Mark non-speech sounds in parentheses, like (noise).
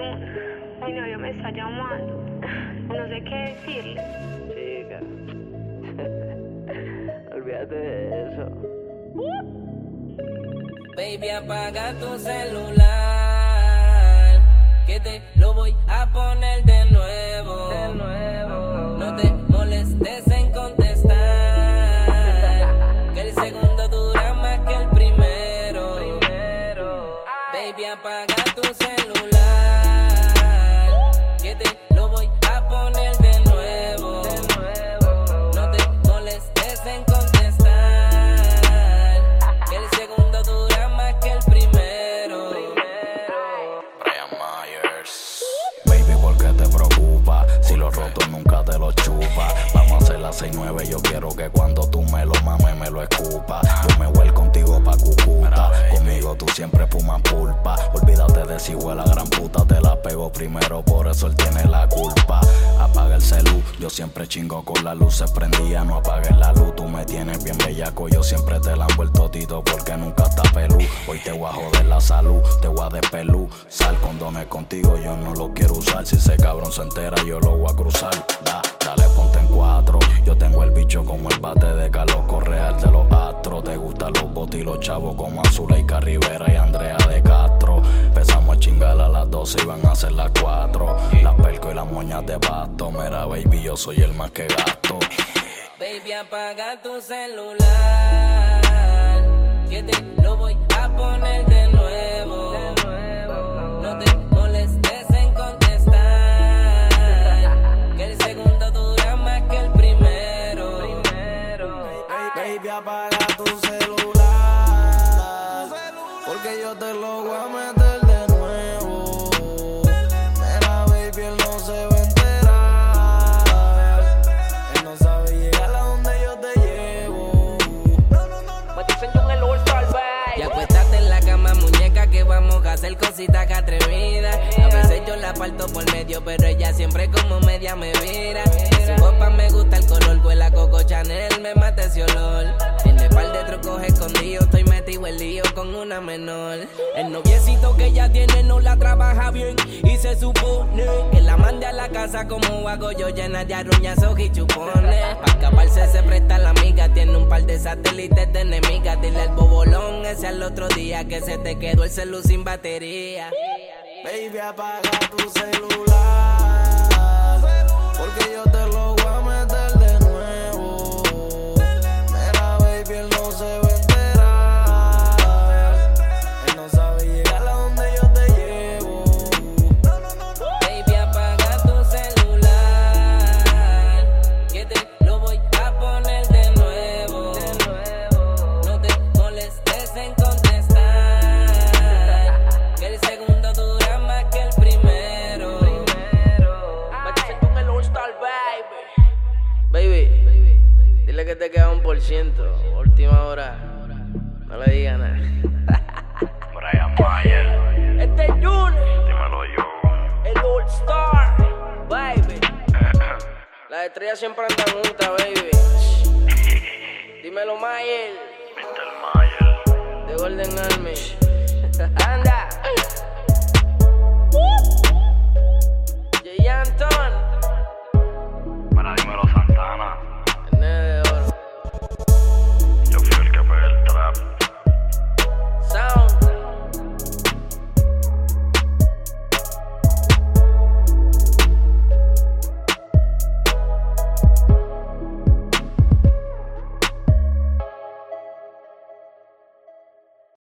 Mi novio me está llamando. No sé qué decirle. Chica. (laughs) Olvídate de eso. Baby, apaga tu celular. Que te lo voy a poner de nuevo. De nuevo. No te molestes en contestar. Que el segundo dura más que el primero. Primero. Baby, apaga tu celular. Que lo voy a poner de nuevo. No te molestes en contestar. Que el segundo dura más que el primero. Brian Myers. Baby, ¿por qué te preocupa? Si lo roto nunca te lo chupa. Vamos a hacer la 6-9. Yo quiero que cuando tú me lo mames, me lo escupa. Yo me voy contigo pa' Cucuta. Conmigo tú siempre fumas pulpa. Olvídate de si huele la gran puta. Te la pego primero, por eso él tiene la culpa. Apaga el celu. Yo siempre chingo con las luces prendidas. No apagues la luz. Tú me tienes bien bellaco. Yo siempre te la el tito porque nunca está pelú. Hoy te voy a joder la salud. Te voy a despelú. Sal condones contigo. Yo no lo quiero usar. Si ese cabrón se entera, yo lo voy a cruzar. Da, dale, ponte en cuatro. Yo tengo el bicho como el bate de Carlos Correal de los astros. Y los chavos como Azuleika Rivera y Andrea de Castro. Empezamos a chingar a las 12 y van a ser las 4. Las perco y las moñas de pasto. Mira, baby, yo soy el más que gasto. Baby, apaga tu celular. A hacer cositas que atrevidas. A veces yo la parto por medio, pero ella siempre como media me mira. Su copa me gusta el color, vuela Coco Chanel, me mata ese olor. Tiene par de trucos escondidos, estoy metido en lío con una menor. El noviecito que ella tiene no la trabaja bien y se supone que la mande a la casa como hago yo, llena de aruñazos y chupones. Par de satélites de enemigas. Dile al bobolón ese al otro día que se te quedó el celu sin batería. Baby, apaga tu celular. Porque yo te lo Última hora. No le digas nada. Brian Myers. Este es Jun, Dímelo yo. el All-Star, baby. (laughs) Las estrellas siempre andan juntas, baby. Dímelo, Mayer, Mr. Myers. de Golden Army. (laughs) Anda.